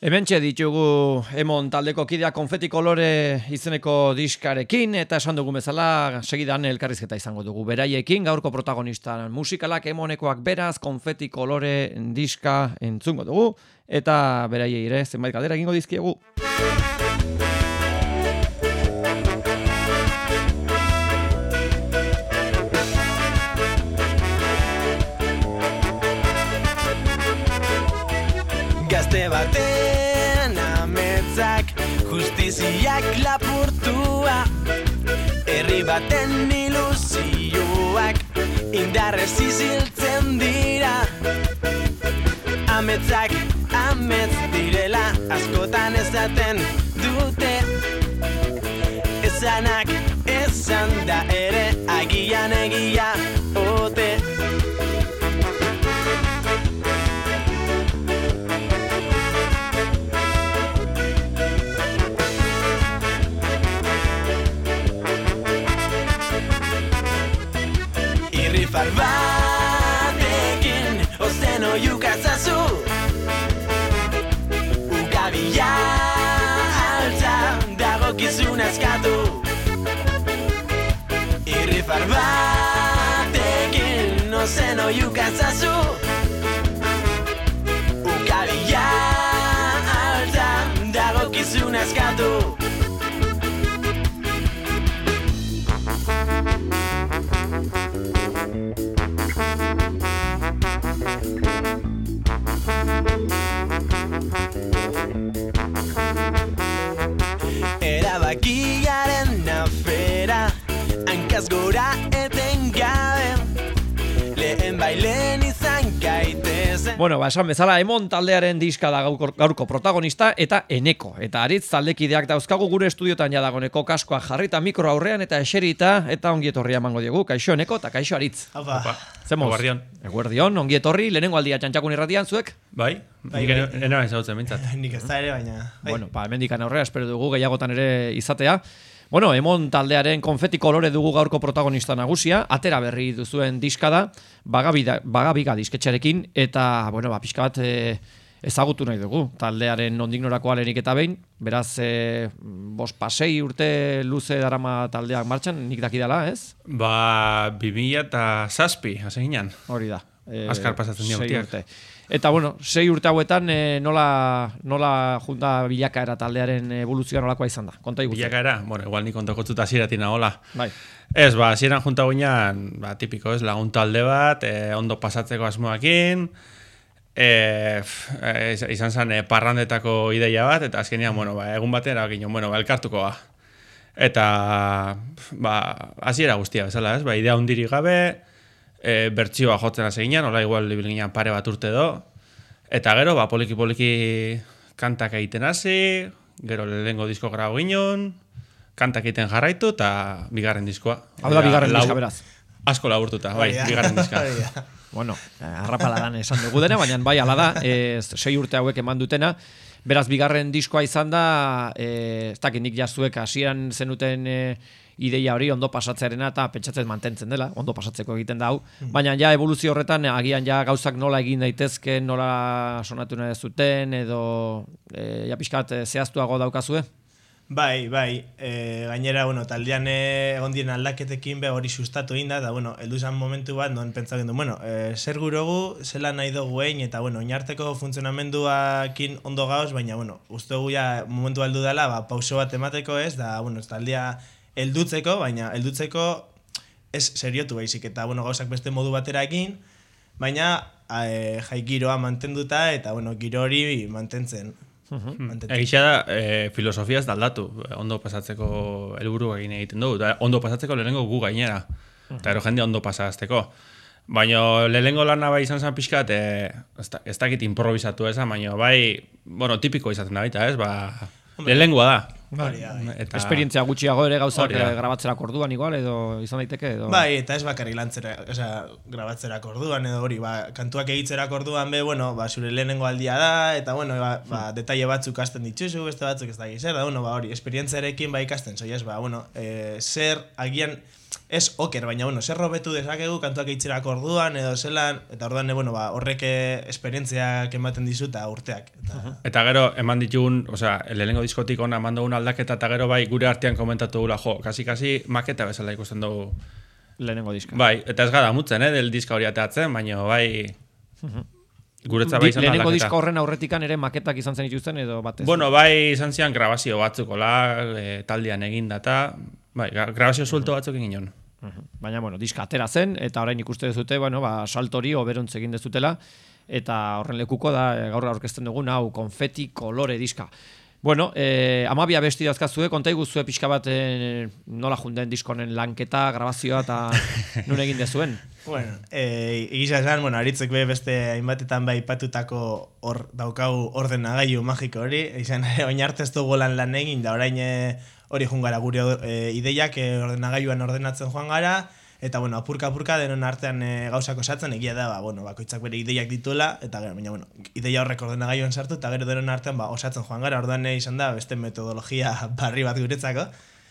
Hementxe ditugu emon taldeko kidea konfeti kolore izeneko diskarekin eta esan dugu bezala segidan elkarrizketa izango dugu beraiekin gaurko protagonista musikalak emonekoak beraz konfeti kolore diska entzungo dugu eta beraiei ere zenbait galdera egingo dizkiegu. Baten ilusioak Indarrez iziltzen dira. Ametzak ametz direla Askotan ezaten dute. Ezanak ezan da ere Agian egia ote Askatu Irrifar batekin Ozen oiukazazu Ukabila altza Dagokizun askatu Bueno, ba, esan bezala, emon taldearen diska da gaurko, gaurko protagonista eta eneko. Eta aritz taldekideak dauzkagu gure estudiotan jadagoneko kaskoa jarrita mikro aurrean eta eserita eta ongietorria emango diegu. Kaixo eneko eta kaixo aritz. Opa. Zemoz? Eguerdion. Eguerdion, ongietorri, lehenengo aldia txantxakun irratian zuek. Bai? Bai, bai. enera ezagutzen bintzat. Nik ez da ere, baina... Bai. Bueno, ba, hemendikan aurrera, espero dugu gehiagotan ere izatea. Bueno, emon taldearen konfeti kolore dugu gaurko protagonista nagusia, atera berri duzuen diska da, bagabiga, bagabiga disketxarekin, eta, bueno, ba, pixka bat e, ezagutu nahi dugu, taldearen nondik norakoa lehenik eta behin, beraz, e, bos pasei urte luze darama taldeak martxan, nik dakidala, ez? Ba, 2000 eta zazpi, hasi. Hori da. E, Azkar pasatzen dira urte. Eta bueno, sei urte hauetan e, nola, nola junta bilakaera taldearen evoluzioa nolakoa izan da? Konta igutzen. Bilakaera, bueno, igual nik kontako txuta ziratina hola. Bai. Ez, ba, hasieran junta guinan, ba, tipiko ez, lagun talde bat, e, ondo pasatzeko asmoakin, e, f- e, iz- izan zen e, parrandetako ideia bat, eta azkenean, bueno, ba, egun batera, ginen, bueno, ba, elkartuko ga. Eta, ba, hasiera guztia bezala, ez, ba, idea hundiri gabe, e, bertsioa jotzen hasi ginen, hola igual ibil ginen pare bat urte do, eta gero, ba, poliki-poliki kantak egiten hasi, gero lehengo disko grabo ginen, kantak egiten jarraitu, eta bigarren diskoa. Hau da bigarren diska beraz. Asko laburtuta, bai, bigarren diska. Bueno, eh, arrapaladan esan dugu dena, baina bai ala da, e, sei urte hauek eman dutena. Beraz, bigarren diskoa izan da, e, ez dakit nik jazuek hasieran zenuten e, ideia hori ondo pasatzearena eta pentsatzen mantentzen dela, ondo pasatzeko egiten da hau. Baina ja evoluzio horretan agian ja gauzak nola egin daitezke, nola sonatu nahi zuten edo e, ja pixkat eh, zehaztuago daukazue. Bai, bai, e, gainera, bueno, taldean egon diren aldaketekin be hori sustatu egin da, eta, bueno, heldu zen momentu bat, non pentsa gendu, bueno, e, zer gurogu, zela nahi dugu egin, eta, bueno, oinarteko funtzionamenduakin ondo gauz, baina, bueno, uste dugu ja momentu aldu dela, ba, pauso bat emateko ez, da, bueno, taldea heldutzeko, baina heldutzeko ez seriotu baizik, eta, bueno, gauzak beste modu batera egin, baina e, jai giroa mantenduta, eta, bueno, giro hori mantentzen. mantentzen. Egia da, e, filosofia ez da aldatu, ondo pasatzeko helburu egin egiten dugu, eta ondo pasatzeko lehenengo gu gainera, eta ero jende ondo pasazteko. Baina lehenengo lana bai izan zen pixkat, e, ez, da, ez dakit improvisatu eza, baina bai, bueno, tipiko izaten da baita, ez, ba, lehenengoa da. Da, bai. Eta, Esperientzia gutxiago ere gauzak Hori eh, grabatzerak orduan igual edo izan daiteke edo Bai, eta ez bakarrik lantzera, osea, grabatzerak orduan edo hori, ba, kantuak egitzerak orduan be, bueno, ba, zure lehenengo aldia da, eta bueno, ba, ba detaile batzuk ikasten dituzu, beste batzuk ez da zer, da, bueno, ba, hori, esperientziarekin ba ikasten, zoi ez, ba, bueno, e, zer, agian, ez oker, baina, bueno, zer robetu dezakegu kantuak eitzerako orduan, edo zelan, eta orduan, e, bueno, ba, horrek eh, esperientziak ematen dizu eta urteak. Eta, Eta gero, eman ditugun, osea, lehenengo diskotik ona eman dugun aldaketa, eta gero bai gure artean komentatu gula, jo, kasi-kasi maketa bezala ikusten dugu. Lehenengo diska. Bai, eta ez gara mutzen, eh, del diska hori ateatzen, baina bai... Guretzat bai Di- izan da lehenengo diska horren aurretikan ere maketak izan zen dituzten edo batez. Bueno, bai izan zian grabazio batzukola, e, taldean egin data, bai, gra- grabazio suelto batzuk egin Mhm. Baina, bueno, diska atera zen, eta orain ikuste dezute, bueno, ba, saltori oberontz egin dezutela, eta horren lekuko da, e, gaur aurkezten dugun, hau, konfeti kolore diska. Bueno, eh, amabia besti dazkazue, konta iguzue pixka bat eh, nola junden diskonen lanketa, grabazioa eta nun egin dezuen. Bueno, e, egisa esan, bueno, aritzek be beste hainbatetan bai patutako hor daukagu ordenagailu magiko hori, izan oin arte ez dugu lan lan egin, da orain e, hori joan gara gure e, ideiak e, ordenagailuan ordenatzen joan gara, eta bueno, apurka apurka denon artean e, gauzak osatzen egia da, ba, bueno, bakoitzak bere ideiak dituela, eta gero, baina, bueno, ideia horrek ordenagailuan sartu, eta gero denon artean ba, osatzen joan gara, orduan e, izan da beste metodologia barri bat guretzako.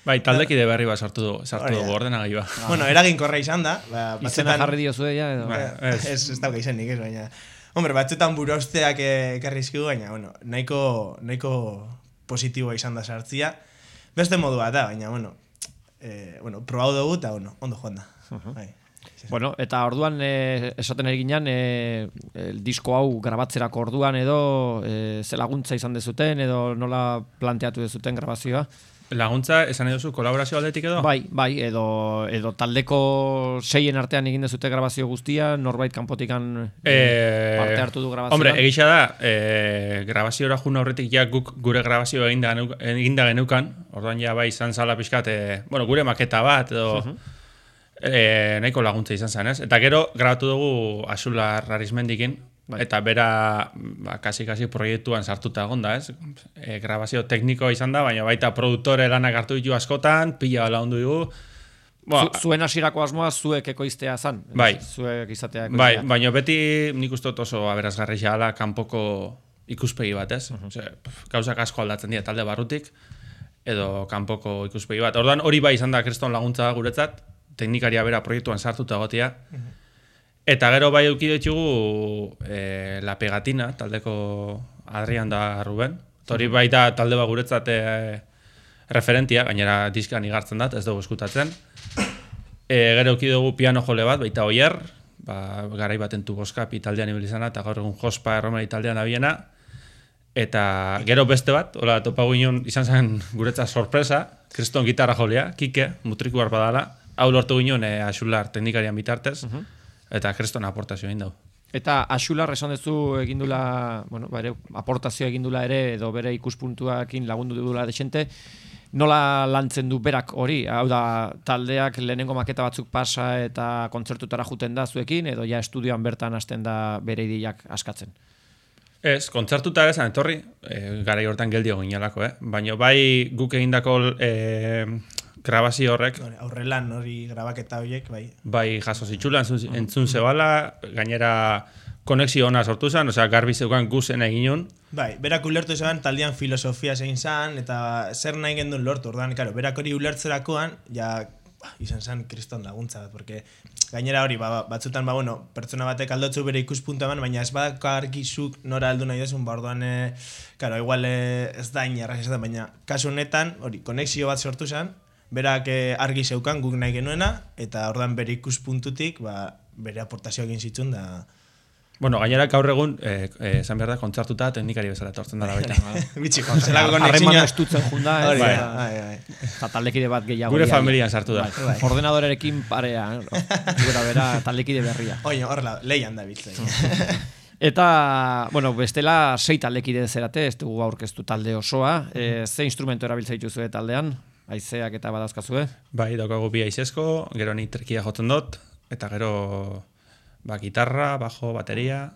Bai, taldekide berri bat sartu du, sartu dugu ordenagailua. Bueno, eraginkorra izan da. Ba, Izena batzuetan- jarri diozue ja, edo... Bai. ez, ez. ez, dauka izenik, ez, baina... Hombre, batzuetan burosteak eh, ekarri zizkigu, baina, bueno, nahiko, nahiko positiboa izan da sartzia. Beste modu bat da, baina, bueno, eh, bueno, probau dugu eta, bueno, ondo joan da. Bai. Bueno, eta orduan e, esaten ari ginen, e, el disko hau grabatzerako orduan edo e, ze laguntza izan dezuten edo nola planteatu dezuten grabazioa. Laguntza, esan edo zu, kolaborazio aldetik edo? Bai, bai, edo, edo taldeko seien artean egin dezute grabazio guztia, norbait kanpotikan e, parte hartu du grabazioan. Hombre, egisa da, e, grabaziora jun aurretik ja guk gure grabazio eginda, geneuk- eginda genukan, orduan ja bai izan zala pixkat, e, bueno, gure maketa bat, edo e, nahiko laguntza izan zen, ez? Eta gero, grabatu dugu Asula Rarismendikin, Bai. eta bera, ba, kasi-kasi proiektuan sartuta egonda, ez? E, grabazio teknikoa izan da, baina baita produktore lanak hartu ditu askotan, pila laundu dugu, Ba, Zu, zuen hasierako asmoa zuek ekoiztea zan. Bai. Zuek izatea Bai, ekoiztea. baina beti nik uste oso aberazgarri xala kanpoko ikuspegi bat, ez? Ose, pf, gauzak asko aldatzen dira talde barrutik, edo kanpoko ikuspegi bat. Orduan hori bai izan da kriston laguntza guretzat, teknikaria bera proiektuan sartuta egotia. Eta gero bai eduki ditugu e, La Pegatina, taldeko Adrian da Ruben. Eta Hori bai da talde bat guretzat e, referentia, gainera diskan igartzen dat, ez dugu eskutatzen. E, gero euki dugu piano jole bat, baita oier, ba, garai baten tuboskapi taldean ibili izana, eta gaur egun jospa erromeri taldean abiena. Eta gero beste bat, hola topagu inon izan zen guretzat sorpresa, kriston gitarra jolea, kike, mutriku harpa dala, hau lortu ginen e, asular teknikarian bitartez, eta kriston aportazio egin dugu. Eta Axular esan duzu egindula, bueno, bere aportazio egindula ere edo bere ikuspuntuakin lagundu dula desente, nola lantzen du berak hori? Hau da, taldeak lehenengo maketa batzuk pasa eta kontzertutara juten da zuekin, edo ja estudioan bertan hasten da bere ideiak askatzen. Ez, kontzertuta esan etorri, e, garai hortan geldi egin eh? Baina bai guk egindako e, grabazio horrek, Hori, Aurrelan hori grabaketa horiek, bai. bai jaso zitxula, entzun, entzun zebala, gainera konexio ona sortu zen, osea, garbi zeukan guzen egin nun, Bai, berak ulertu zeban taldean filosofia zein zan, eta zer nahi gendun lortu, orduan, karo, berak hori ulertzerakoan, ja, bah, izan zen kriston laguntza porque gainera hori, ba, batzutan, ba, bueno, pertsona batek aldotzu bere ikuspuntu eman, baina ez badako argizuk nora aldu nahi desun, ba, orduan, e, karo, igual e, ez da inerra baina kasu honetan, hori, konexio bat sortu zen, berak e, argi zeukan guk nahi genuena, eta orduan bere ikuspuntutik, ba, bere aportazioa egin zitzun, da, Bueno, gainera gaur egun, eh, eh, esan behar da, kontzertuta teknikari bezala etortzen dara baita. bitxiko, zelako Harreman konexioa. estutzen junda, ez? Hori, Bai. bai, bai. Eta taldekide bat gehiago. Gure ia, ia. familian sartu da. Ordenadorerekin parea, eh? gura bera taldekide berria. Oin, horrela, lehian da bitzen. Eta, bueno, bestela sei taldekide zerate, ez dugu aurkeztu talde osoa. E, ze instrumento erabiltza dituzue taldean? Haizeak eta badazkazue? Bai, daukagu bi aizesko, gero ni trekia jotzen dut, eta gero ba, gitarra, bajo, bateria,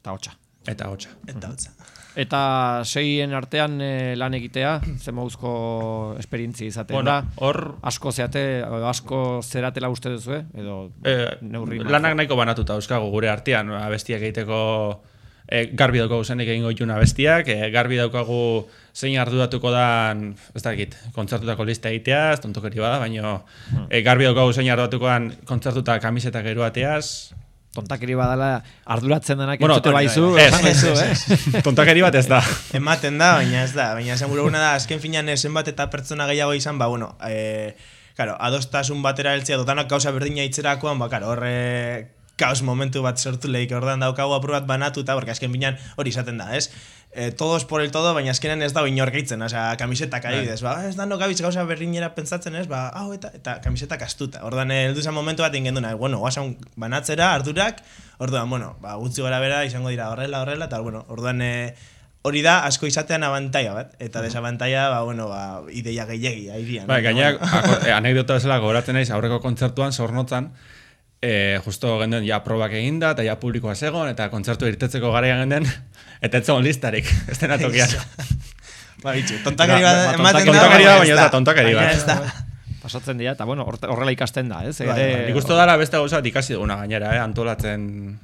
Eta hotxa. eta hotxa. Eta hotza. Eta seien artean e, lan egitea, ze mauzko esperientzi izaten Bueno, da. hor Asko zeate, asko zeratela uste duzu, edo eh, neurri lanak nahiko banatuta euskago gure artean, abestiak egiteko e, garbi daukagu zenik egingo dituna bestiak, e, garbi daukagu zein arduratuko da, ez dakit, kontzertutako lista egitea, ez tontokeri bada, baina e, garbi daukagu zein arduratuko dan kontzertuta kamisetak eruateaz, Tontakeri badala arduratzen denak Bueno, entzute baizu, Ez, esan ez, baizu, ez, eh? Tontakeri bat ez da. Ematen da, baina ez da. Baina esan gure da, azken finean eh, zenbat eta pertsona gehiago izan, ba, bueno, e, claro, adostasun batera heltzea, dotanak gauza berdina itzerakoan, ba, claro, horre kaos momentu bat sortu lehik, ordan daukagu apur bat banatuta, porque azken finean hori izaten da, ez? E, todos por el todo, baina azkenen ez da inor gehitzen, osea, kamisetak adibidez, ba, ez da no gabiz gauza berdinera pentsatzen, ez? Ba, hau eta eta kamisetak astuta. Ordan eh, heldu zen momentu bat ingen duna, bueno, guasan banatzera, ardurak, orduan, bueno, ba, gutxi gora bera izango dira horrela, horrela, eta, bueno, orduan, eh, hori da asko izatean abantaia bat, eta desabantaia, ba, bueno, ba, ideia gehiagi. Bai, Baina, gaina, bueno. eh, anekdota bezala gogoratzen naiz aurreko kontzertuan zornotzan, eh, justo genduen ja probak eginda, eta ja publikoa zegoen, eta kontzertu irtetzeko garaian genden, eta ez zegoen listarik, ez dena tokian. Ba, bitxu, tontakari Ba, bat ba, ematen da, tontakari da, baina ez da tontakari bat. Pasatzen dira, eta bueno, horrela ikasten da, ez? Bai, Ere, bai, Nik uste dara beste gauza bat ikasi duguna gainera, eh, antolatzen,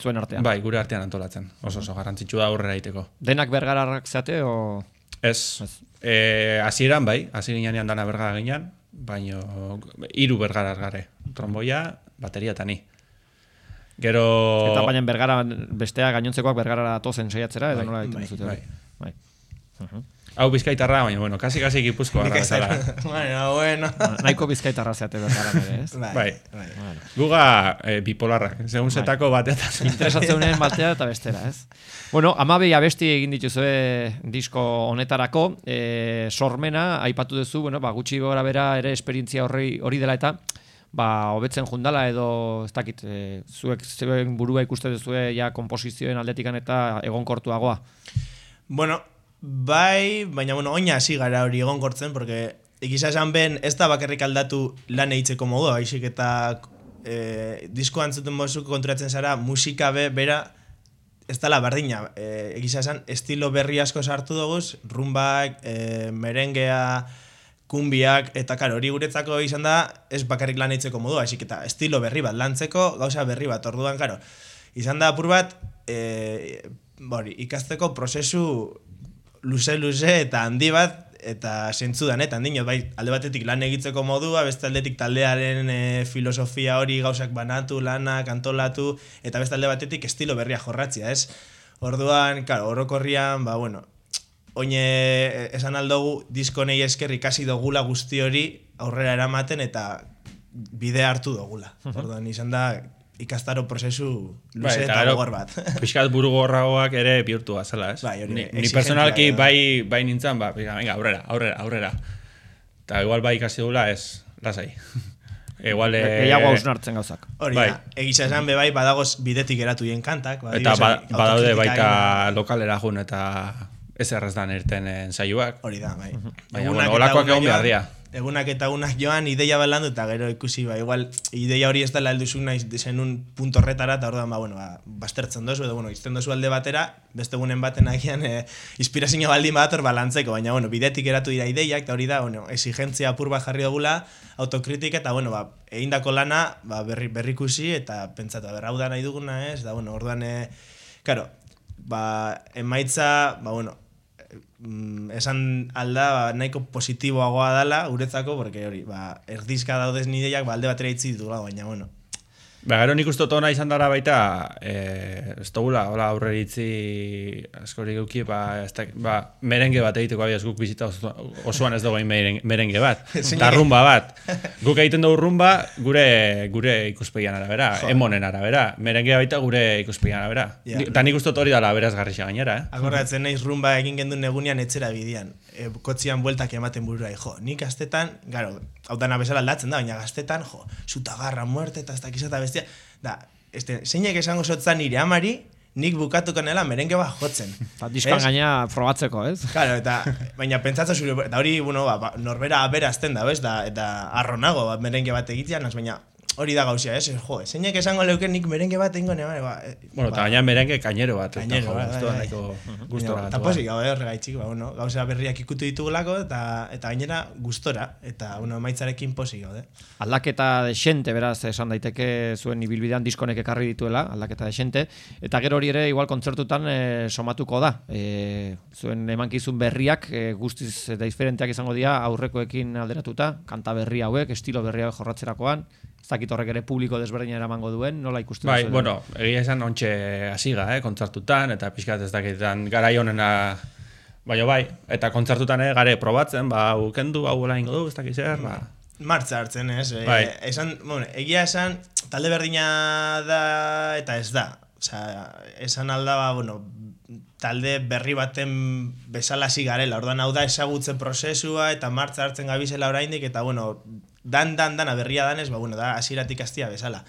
zuen artean. bai, gure artean antolatzen, oso oso garrantzitsu da aurrera egiteko. Denak bergararrak zeate, o... Ez, Ez. eh, hasieran bai, hasi ginean dana bergara ginean, baino hiru bergarar gare, tromboia, bateria eta ni. Gero... Eta baina bergara, bestea gainontzekoak bergarara tozen saiatzera, edo Bai, nola egiten bai, zute. bai. bai. Hau bizkaitarra, baina, bueno, kasi kasi gipuzkoa ez bezala. Bueno, bueno. Nahiko bizkaitarra zeate bergara ere, ez? Bai, Bai. bai. Bueno. Guga eh, bipolarrak, segun Bai. setako batetan. Interesatzeunen batea eta bestera, ez? Bueno, amabei abesti egin dituzue disko honetako, e, sormena, aipatu duzu, bueno, ba, gutxi gora bera ere esperientzia horri, hori dela eta, ba, hobetzen jundala edo, ez dakit, e, zuek zuen burua ikuste duzue ja komposizioen aldetikan eta egonkortuagoa. Bueno, bai, baina bueno, oina hasi gara hori egonkortzen, porque egiza esan ben, ez da bakarrik aldatu lan eitzeko modua, baizik eta e, disko antzuten bozu konturatzen zara, musika be, bera, ez dala berdina. E, egiza esan, estilo berri asko sartu duguz, rumbak, e, merengea, kumbiak, eta karo, hori guretzako izan da, ez bakarrik lan eitzeko modua, baizik eta estilo berri bat, lantzeko gauza berri bat, orduan, karo, izan da apur bat, e, hori, ikasteko prozesu luze-luze eta handi bat, eta zentzudan, eta handinot, bai, alde batetik lan egitzeko modua, beste aldetik taldearen e, filosofia hori gauzak banatu, lanak, antolatu, eta beste alde batetik estilo berria jorratzia, ez? Orduan, claro, orokorrian, ba, bueno, oine esan aldogu disko nei esker ikasi dogula guzti hori aurrera eramaten eta bide hartu dogula. Orduan, izan da ikastaro prozesu luze Bai, eta eta gogor bat. Pixkat buru gorragoak ere bihurtua zela, ez? Bai, hori, ni, ni personalki da. bai, bai nintzen, ba, venga, venga, aurrera, aurrera, aurrera. Eta igual bai ikasi dugula, ez, lasai. igual... eh, Gehiago hausnartzen gauzak. Hori Bai. da, egisa esan be bai badagoz bidetik geratu hien kantak. Eta badibidez, ba, badaude baita lokalera jun eta ez errezdan irten saioak. Hori da, bai. Baina, Egunak bueno, egunak egon behar joan- dira. Egunak eta egunak joan ideia balandu eta gero ikusi, ba, igual, ideia hori ez dela helduzu naiz zenun punto horretara, eta orduan, ba, bueno, ba, bastertzen dozu, edo, bueno, izten dozu alde batera, beste egunen baten agian, e, inspirazio baldin badator balantzeko, baina, bueno, bidetik eratu dira ideiak, eta hori da, bueno, exigentzia apur bat jarri dugula, autokritika, eta, bueno, ba, egindako lana, ba, berri, berrikusi, eta pentsatu, berrau da nahi duguna, ez, da, bueno, orduan, e, karo, ba, emaitza, ba, bueno, mm, esan alda ba, nahiko positiboagoa dala guretzako, porque hori, ba, erdizka daudez nideiak ba, alde batera itzi ditugula, baina, bueno, Ba, gero nik uste dut ona izan dara baita, e, ez dugula, hola aurre itzi askorik euki, ba, ez da, ba, merenge bat egiteko abiaz guk bizita oso- osoan ez dugu merenge, bat, eta rumba bat. Guk egiten dugu rumba gure gure ikuspegian arabera, emonen arabera, merenge baita gure ikuspegian arabera. Eta nik uste hori dala berazgarrixa gainera, eh? akordatzen naiz rumba egin gendun egunean etxera bidian. E, kotzian bueltak ematen burura, jo, nik gaztetan, garo, hau dana bezala aldatzen da, baina gaztetan, jo, sutagarra muerte eta ez dakiz eta bestia, da, este, zeinek esango zotzan nire amari, nik bukatuko nela merenge bat jotzen. Eta diskan Ez? gaina frogatzeko, ez? Claro, eta baina pentsatzen zure, eta hori, bueno, ba, ba, norbera aberazten da, bez, da, eta arronago, ba, merenge bat egitea, naz, baina hori da gauzia, ez? Jo, zeinek esango leuke nik merengue bat ingo ne, ba, eh, Bueno, ba, gaina merengue kainero bat. eta Gainero, jo, bai, bai, nahiko gustora Eta pozik gau, eh, horregaitxik, ba, bueno, gauza berriak ikutu ditugulako, eta eta gainera gustora, eta bueno, emaitzarekin pozik gaude. Aldaketa desente, beraz, esan daiteke zuen ibilbidean diskonek ekarri dituela, aldaketa desente, eta gero hori ere igual kontzertutan e, somatuko da. E, zuen emankizun berriak e, guztiz diferenteak izango dira aurrekoekin alderatuta, kanta berri hauek, estilo berri hauek jorratzerakoan, ez dakit horrek ere publiko desberdina eramango duen, nola ikusten Bai, duzue? bueno, egia esan ontxe hasiga, eh, kontzertutan, eta pixkat ez dakitan garai honena Baina bai, eta kontzertutan eh, gare probatzen, ba, hau kendu, hau hola ingo du, ez dakiz zer, ba. Martza hartzen, ez? E, Bai. esan, bueno, egia esan, talde berdina da eta ez da. Osea, esan alda, ba, bueno, talde berri baten bezala garela. Orduan hau da ezagutzen prozesua eta martza hartzen gabizela oraindik eta bueno, dan dan dana berria danez, ba bueno, da hasieratik hastia bezala.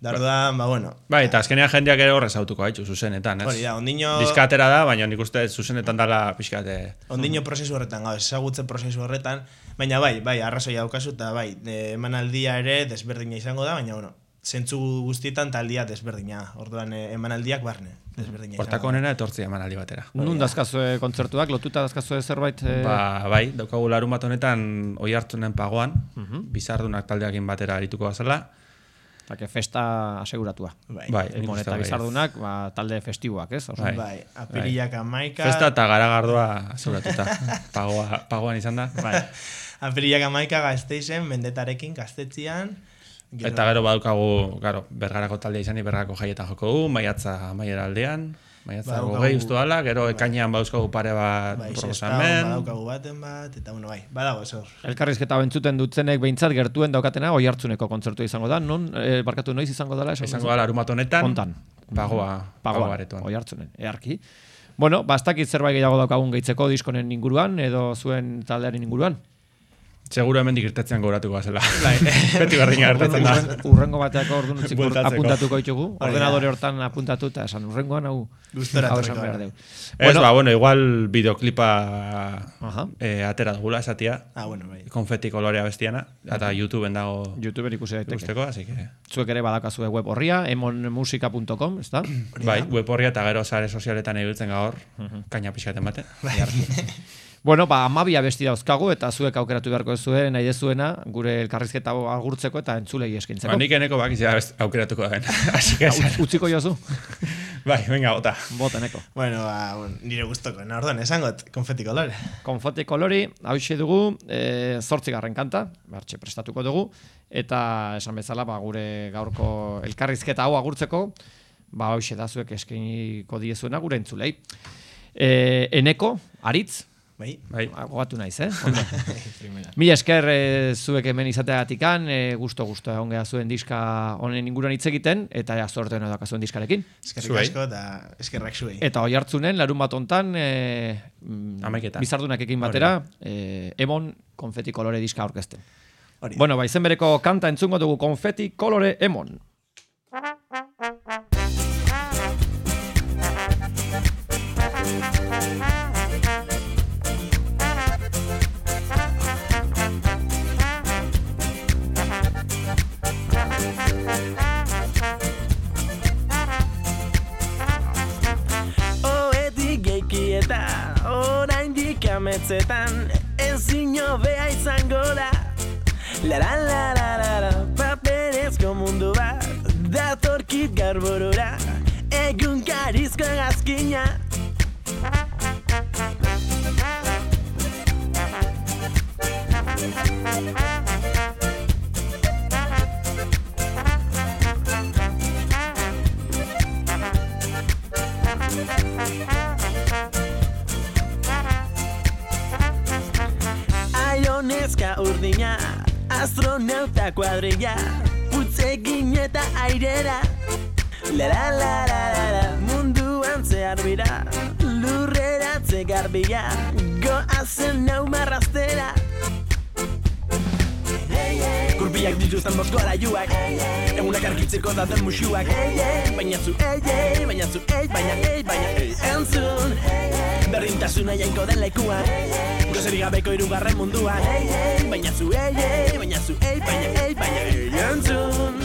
Da orduan, ba bueno, Bai, eta azkenean jendeak ere horrez autuko haitu, zuzenetan, ez? hori da, ondino Diskatera da, baina nik uste zuzenetan dala pixkate... ondino prozesu horretan, gau, ezagutzen prozesu horretan, baina bai, bai, arrazoia daukazu eta bai, e, emanaldia ere desberdina izango da, baina bueno, zentzu guztietan taldia desberdina. Orduan e, emanaldiak barne, desberdina Hortako honena etortzia emanaldi batera. Nun dazkazue kontzertuak, lotuta dazkazue zerbait? e, Ba, bai, daukagu larun bat honetan oi hartzunen pagoan, Mhm. bizardunak taldeakin batera arituko bazala. Eta festa aseguratua. Bai, Bai, bai, nik Emon uste eta bai. bizardunak, ba, talde festiboak, ez? Oso, Bai. bai, apirillak amaika, Festa eta garagardoa aseguratuta. Pagoa, pagoan izan da. bai. apirillak amaika gazteizen, mendetarekin gaztetzian, gero- Eta gero badukagu, garo, bergarako taldea izan, bergarako jaieta joko du, maiatza maiera aldean, maiatza Badaukagu- gogei ustu dala, gero ekainean bauzkagu pare bat bai, proposamen. badaukagu baten bat, eta bueno, bai, badago hor. Elkarrizketa bentzuten dutzenek behintzat gertuen daukatena oi hartzuneko kontzertu izango da, non, e, barkatu noiz izango dela? esan Izango duzu? da larun bat honetan, Hontan. pagoa, Pagoa, pagoa oi hartzunen, earki. Bueno, bastakit zerbait gehiago daukagun gehitzeko diskonen inguruan, edo zuen taldearen inguruan. Seguro hemen irtetzen goratuko zela. Beti berdina gertatzen da. Urren- Urrengo bateako orduan utziko Bueltatzeko. apuntatuko ditugu. Da. Ordenadore hortan apuntatu eta esan urrengoan hau Gustora esan behar dugu. Ez, ba, bueno, igual videoklipa Aha. eh, atera dugula esatia, Ah, bueno, bai. konfeti kolorea bestiana, eta YouTubeen dago YouTubeen ikusi daiteke. ikusteko, así que... Zuek ere badakazue web horria, emonmusika.com, ezta? Bai, web horria eta gero sare sozialetan ibiltzen gaur, kaina pixaten baten. Bueno, ba, amabia besti dauzkagu eta zuek aukeratu beharko zuen nahi dezuena gure elkarrizketa hau agurtzeko eta entzulei eskintzeko. Ba, nik eneko bakizia aukeratuko da. Utz- Utziko jozu? bai, venga, bota. Boteneko. Bueno, ba, bueno, nire gustoko, na, orduan, esangot, konfeti kolore. Konfoti kolori, hause dugu, e, zortzigarren kanta, bertxe prestatuko dugu, eta esan bezala, ba, gure gaurko elkarrizketa hau agurtzeko, ba, hause da zuek eskainiko diezuena gure entzulei. E, eneko, aritz, Bai? Bai, ba, gogatu naiz, eh? Mila esker e, zuek hemen izateagatikan, e, gusto gusto egon geha zuen diska honen inguruan hitz egiten, eta ja zorte honen dakazuen diskarekin. Eskerrik Zuei. asko eta eskerrak zuei. Eta oi hartzunen, larun bat hontan, e, mm, Hamaiketan. bizardunak ekin batera, e, emon konfeti kolore diska aurkezten. Hori. Bueno, ba, izen bereko kanta entzungo dugu konfeti kolore emon. Ametzetan ezin hobea izango da. La la la la la la paperezko mundu bat datorkit garborora egun karizko gazkina Aioneska urdina, astronauta kuadrilla, putzegin eta airera. La la la la la la, munduan zehar bira, lurreratze garbia, goazen nau marrastera. Gurbiak dituzten bosko araiuak Egunak argitzeko daten musuak. Baina zu ei, ei, baina zu ei, baina ei, baina ei Entzun. Berdin Maitasuna jainko den lekua. Gozerik gabeko irugarren mundua. Baina zu ei, ei, baina zu ei, baina ei, baina ei, entzun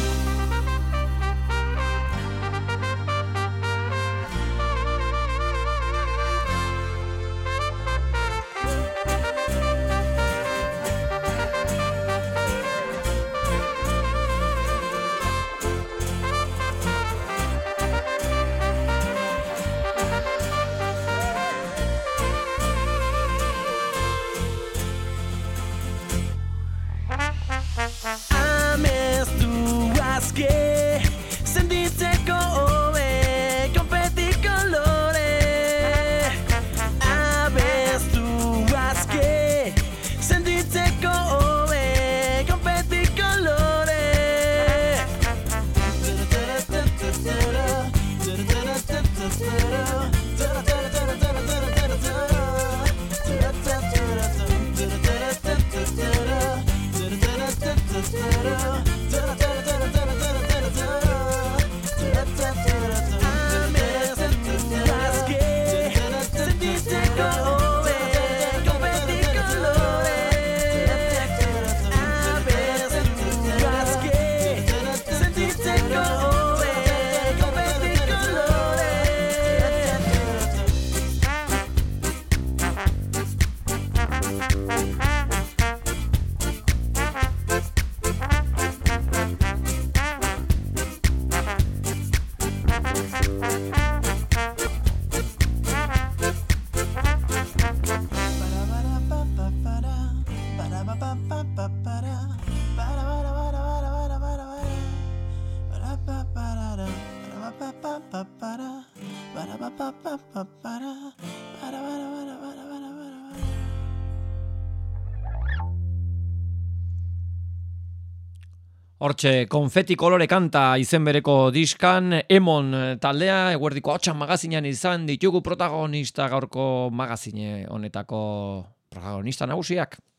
Hortxe, konfeti kolore kanta izen bereko diskan, Emon taldea, eguerdiko hotxan magazinean izan ditugu protagonista gaurko magazine honetako protagonista nagusiak.